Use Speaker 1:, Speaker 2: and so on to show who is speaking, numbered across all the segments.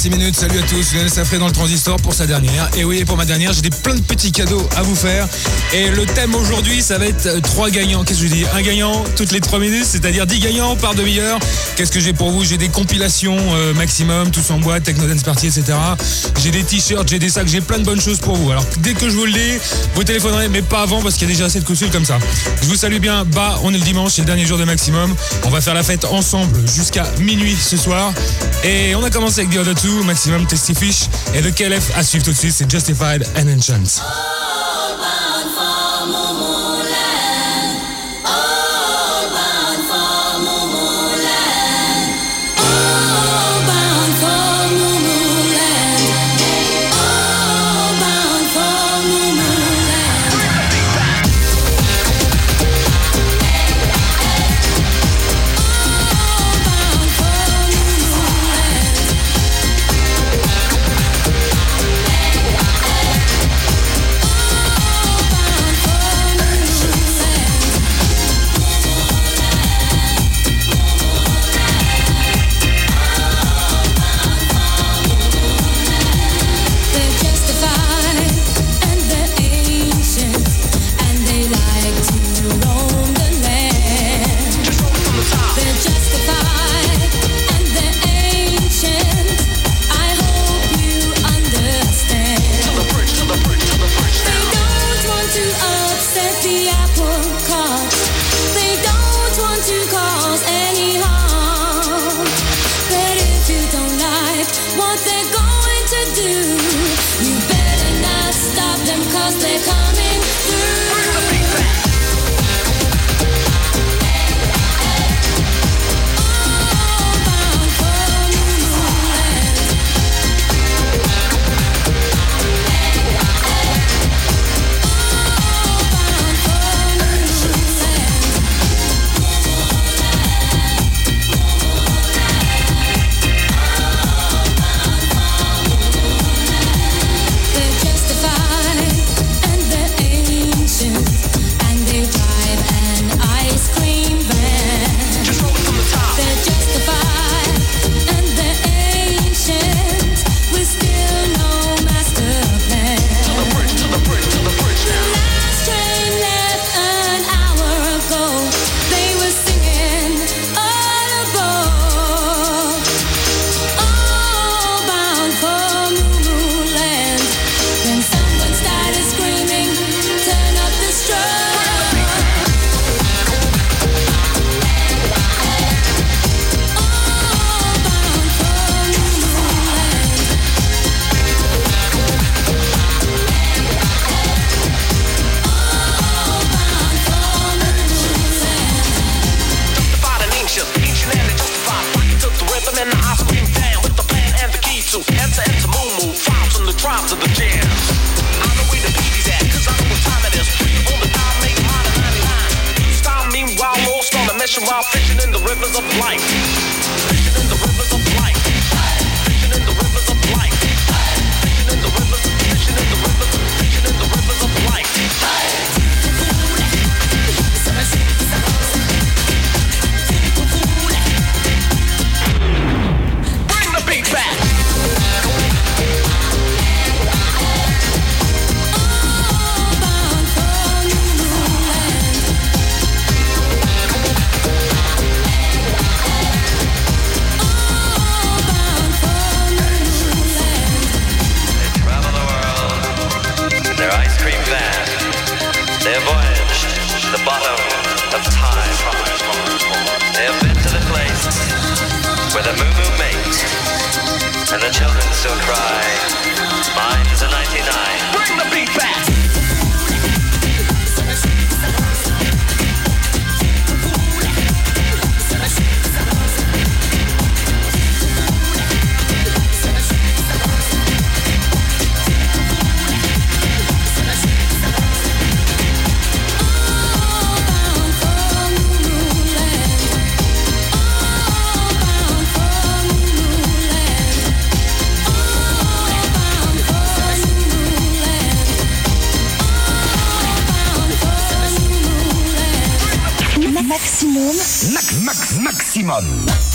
Speaker 1: Maximum.
Speaker 2: Maximum 9h 6 minutes, salut à tous, Lionel Safré dans le transistor pour sa dernière. Et oui, pour ma dernière, j'ai plein de petits cadeaux à vous faire. Et le thème aujourd'hui, ça va être euh, trois gagnants. Qu'est-ce que je dis? Un gagnant toutes les 3 minutes, c'est-à-dire 10 gagnants par demi-heure. Qu'est-ce que j'ai pour vous? J'ai des compilations euh, maximum, tous en boîte, Techno Dance Party, etc. J'ai des t-shirts, j'ai des sacs, j'ai plein de bonnes choses pour vous. Alors dès que je vous le dis, vous téléphonerez, mais pas avant parce qu'il y a déjà assez de coups comme ça. Je vous salue bien, bas, on est le dimanche, c'est le dernier jour de maximum. On va faire la fête ensemble jusqu'à minuit ce soir. Et on a commencé avec The Other Two, Maximum Testy Fish. Et le KLF à suivre tout de suite, c'est Justified and Enchant.
Speaker 3: Upset the
Speaker 4: of life.
Speaker 1: Maximum.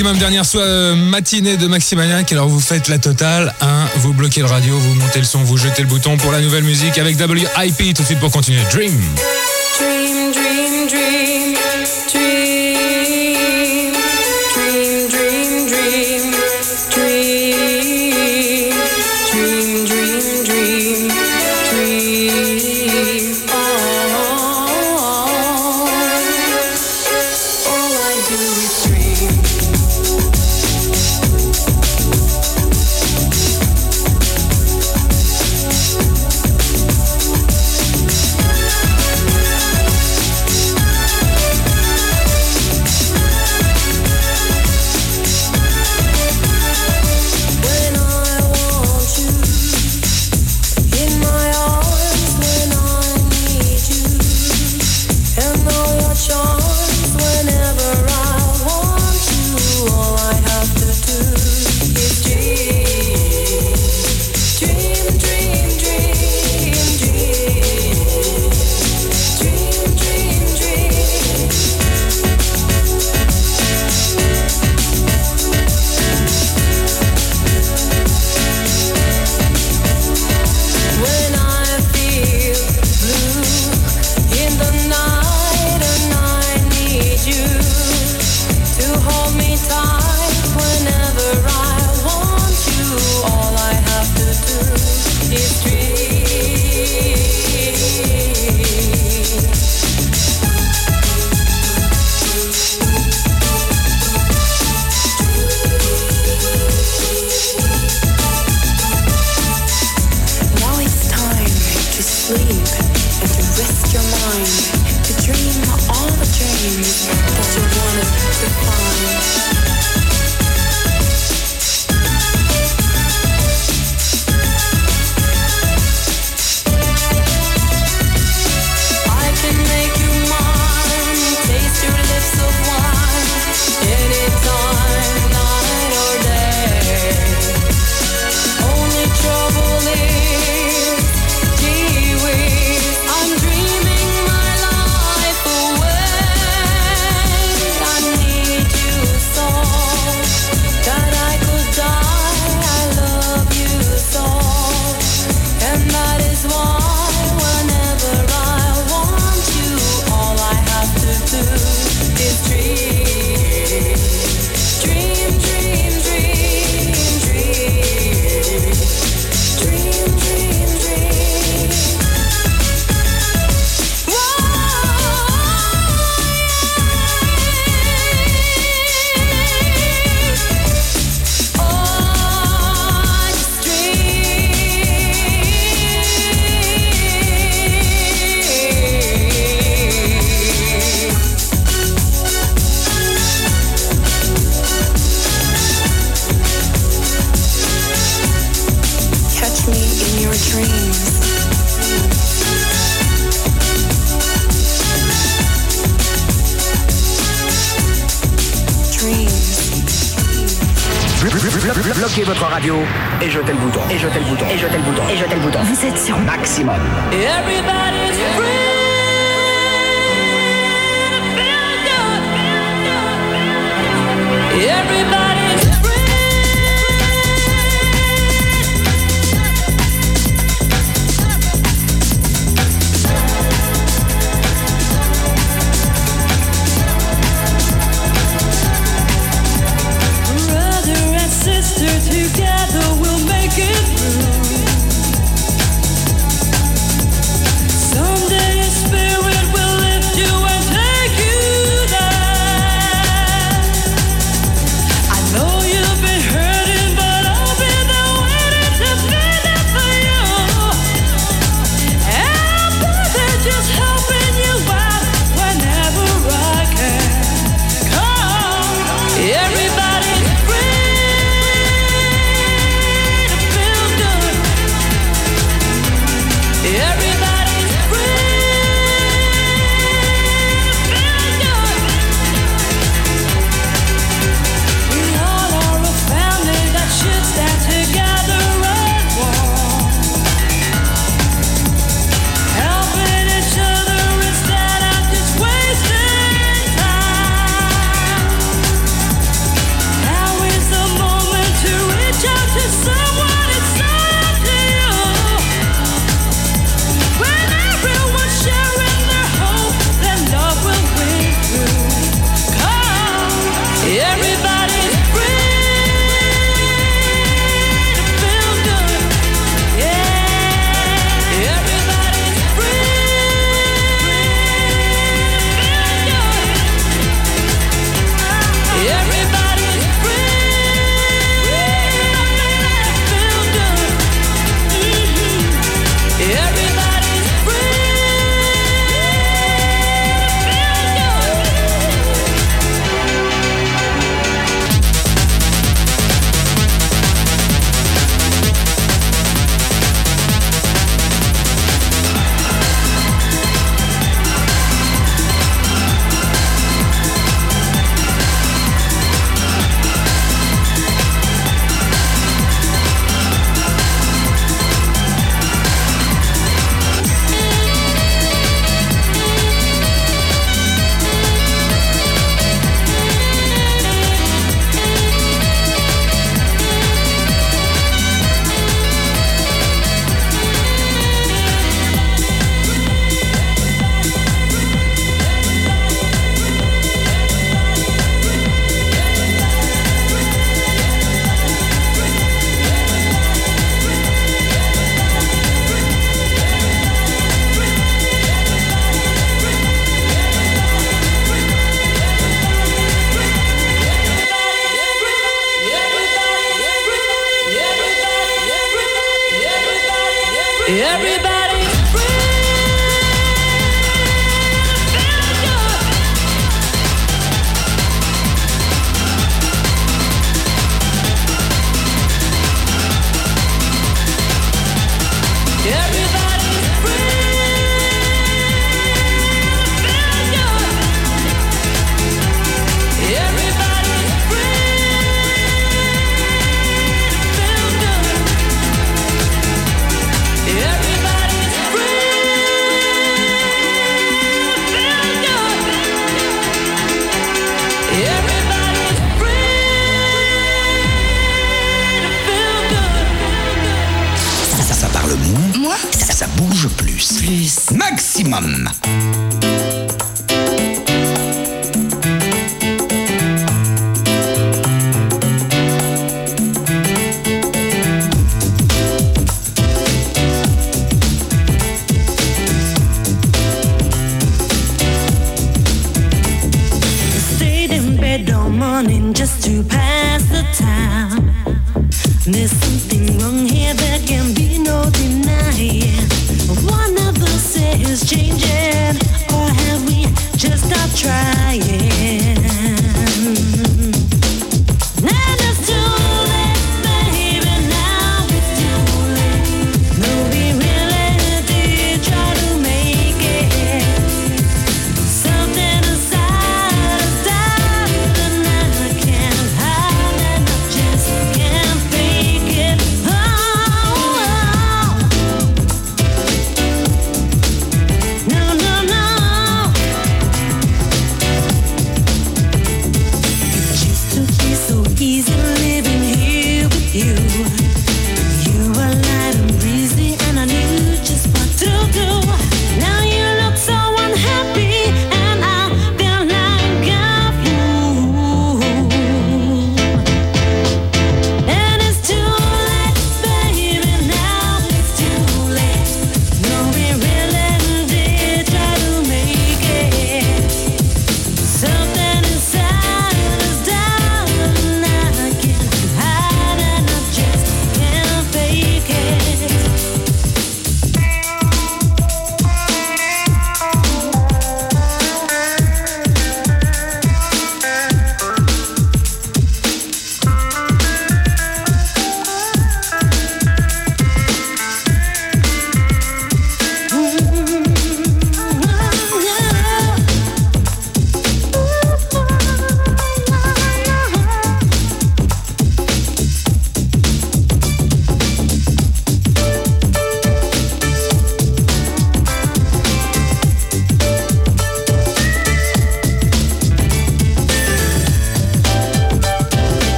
Speaker 5: Maximum,
Speaker 3: dernière soirée, euh, matinée de Maximaniac. Alors vous faites la totale, hein. vous bloquez le radio, vous montez le son, vous jetez le bouton pour la nouvelle musique avec WIP tout de suite pour continuer. Dream.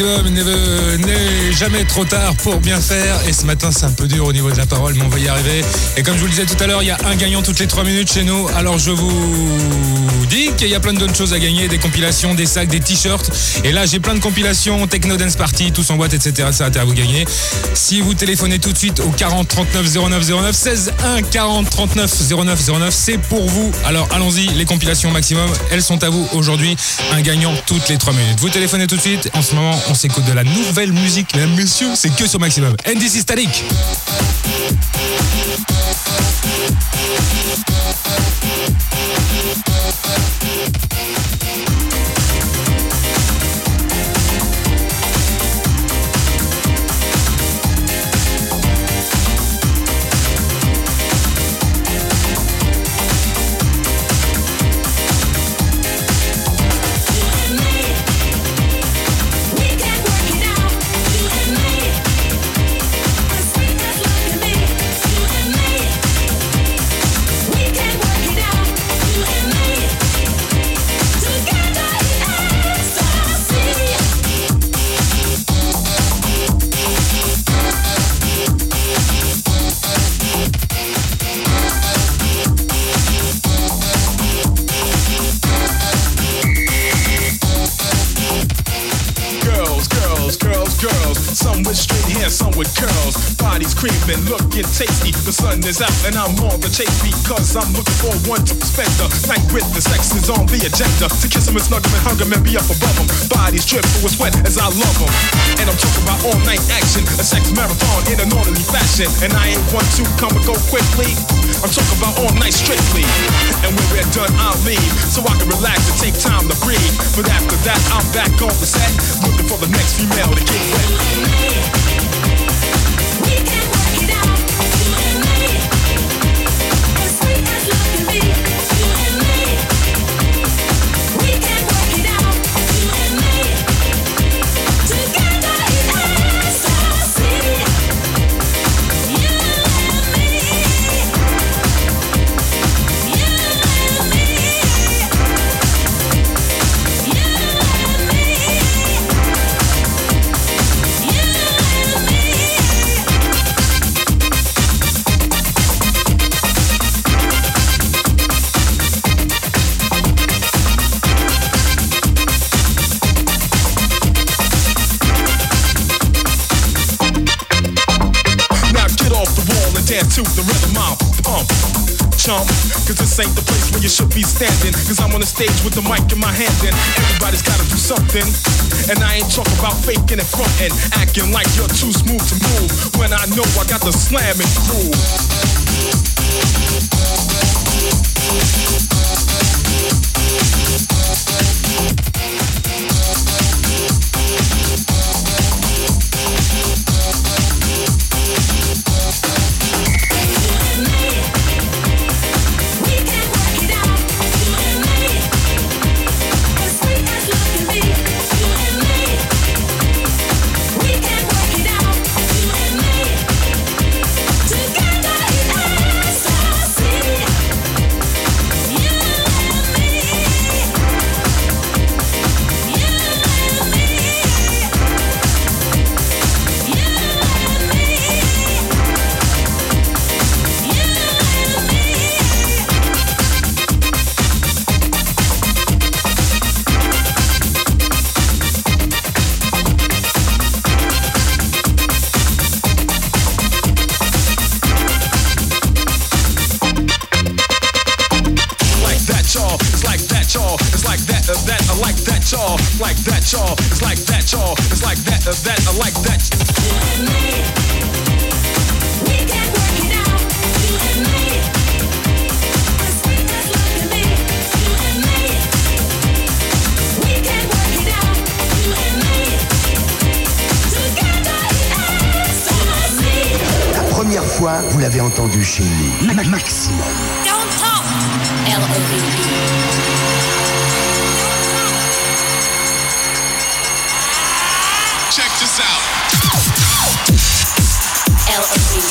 Speaker 2: N'est jamais trop tard pour bien faire. Et ce matin, c'est un peu dur au niveau de la parole, mais on va y arriver. Et comme je vous le disais tout à l'heure, il y a un gagnant toutes les 3 minutes chez nous. Alors je vous dis qu'il y a plein d'autres choses à gagner des compilations, des sacs, des t-shirts. Et là, j'ai plein de compilations, Techno Dance Party, tous en boîte, etc. Ça à vous gagner. Si vous téléphonez tout de suite au 40 39 09 09 16 1 40 39 09 09, c'est pour vous. Alors allons-y, les compilations maximum, elles sont à vous aujourd'hui. Un gagnant toutes les 3 minutes. Vous téléphonez tout de suite. En ce moment, on s'écoute de la nouvelle musique, mesdames, messieurs. C'est que sur maximum. NDC Static.
Speaker 6: Creaming, looking tasty. The sun is out and I'm on the chase because I'm looking for one to spend the night with. The sex is on the agenda. To kiss 'em and snug 'em and hug 'em and be up above 'em. Bodies drip with sweat as I love 'em. And I'm talking about all night action, a sex marathon in an orderly fashion. And I ain't one to come and go quickly. I'm talking about all night strictly. And when we're done, I'll leave so I can relax and take time to breathe. But after that, I'm back on the set, looking for the next female to get wet. To the rhythm I'm pump. Uh, chump, cause this ain't the place where you should be standing. Cause I'm on the stage with the mic in my hand and everybody's gotta do something. And I ain't talking about faking and fronting, acting like you're too smooth to move. When I know I got the slamming groove.
Speaker 7: y'all. It's like that of that. I like that y'all.
Speaker 6: Like that y'all. It's like that y'all. It's like that of that. I like that.
Speaker 3: Première fois, vous l'avez entendu chez nous. Maximum.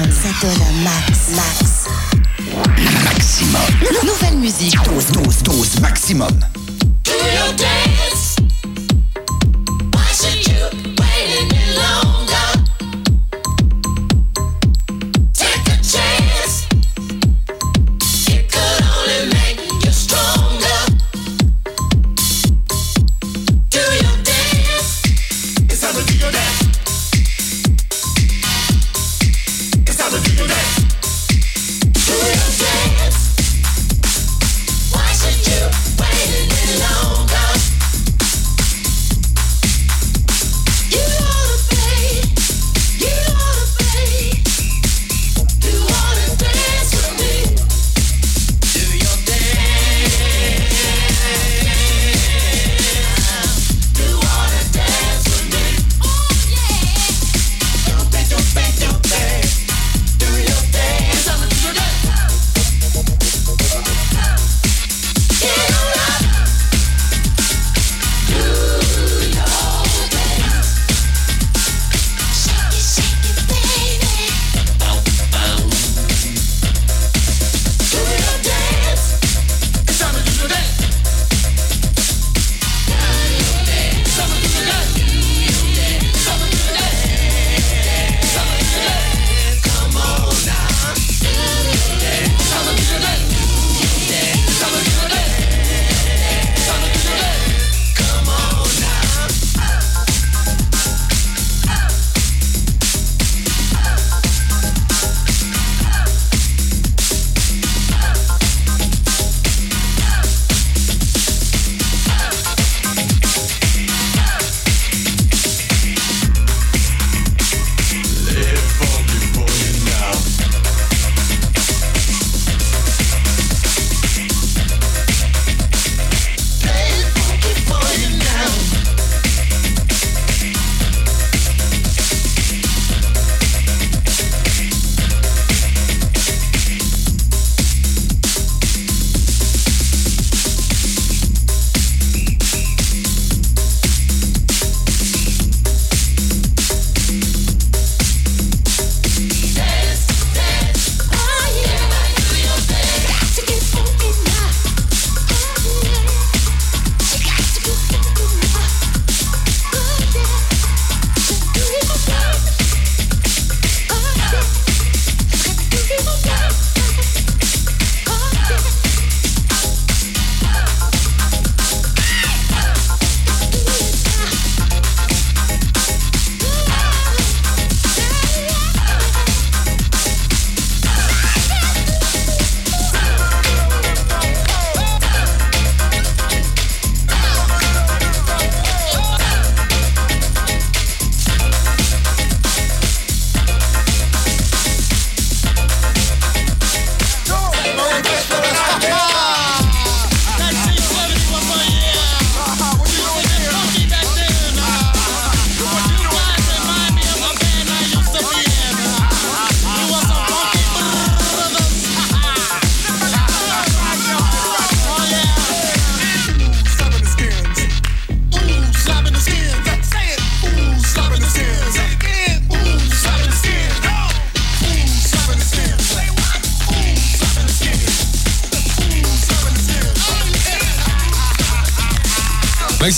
Speaker 8: donne, ça donne un max, max.
Speaker 3: Maximum.
Speaker 8: Nouvelle musique.
Speaker 3: Dose, dose, dose, maximum.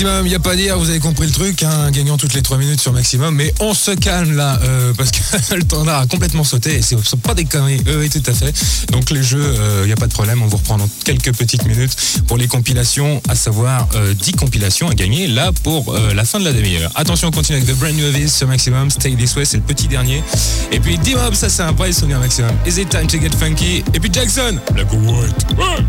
Speaker 3: Maximum, il n'y a pas à dire, vous avez compris le truc, hein, gagnant toutes les 3 minutes sur Maximum, mais on se calme là, euh, parce que le temps a complètement sauté, et ce sont pas des conneries, euh, oui tout à fait. Donc les jeux, il n'y a pas de problème, on vous reprend dans quelques petites minutes pour les compilations, à savoir euh, 10 compilations à gagner là pour euh, la fin de la demi-heure. Attention, on continue avec The Brand New Avis sur Maximum, Stay This Way, c'est le petit dernier. Et puis D-Mob, ça c'est un vrai souvenir Maximum. Is time to get funky? Et puis Jackson, Black or.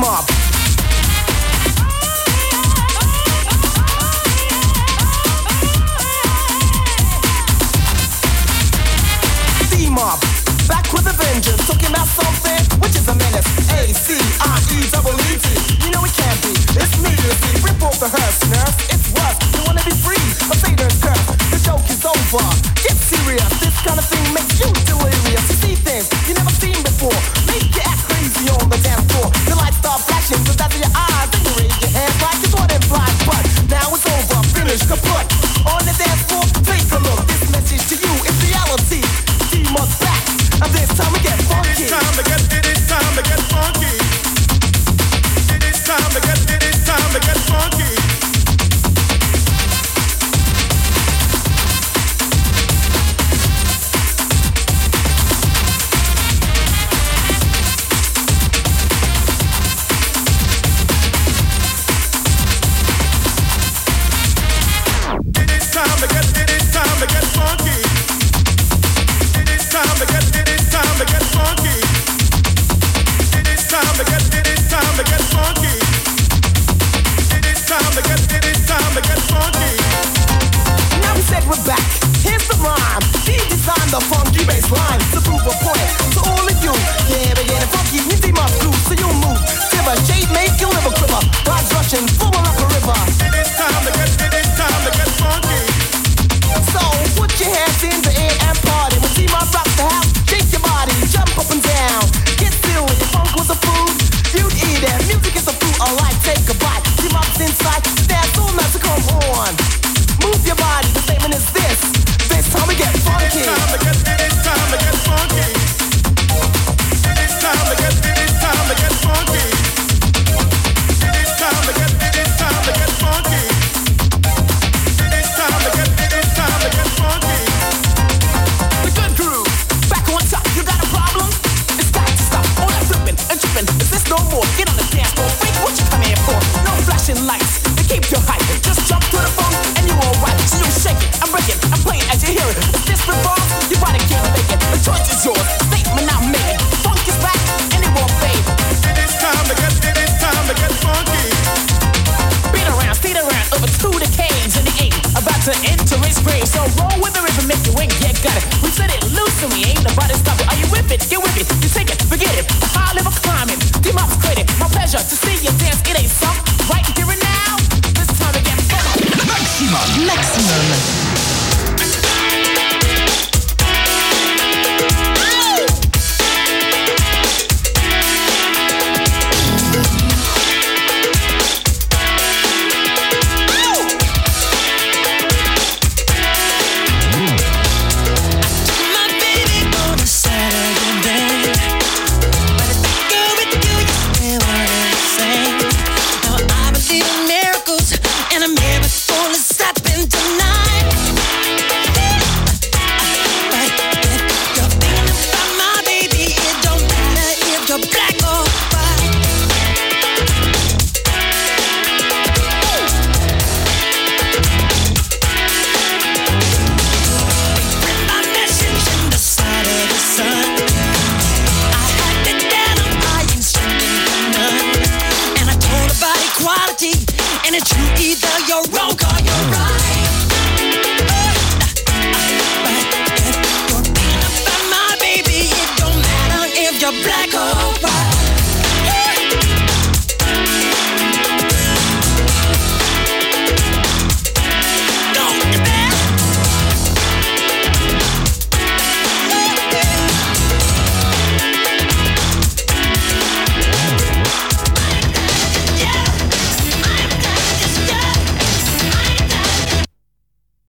Speaker 7: team up.
Speaker 9: Team up. Back with a vengeance,
Speaker 10: talking about something which is a menace. A C I E double E T. You know it can't be. It's me, it's me. Rip off the hearse, nurse.
Speaker 6: It's
Speaker 10: rough. You
Speaker 6: wanna
Speaker 10: be free, but Satan's curse. The joke is over. Get serious. This kind of thing makes you delirious. You see
Speaker 7: things you never seen before. The put.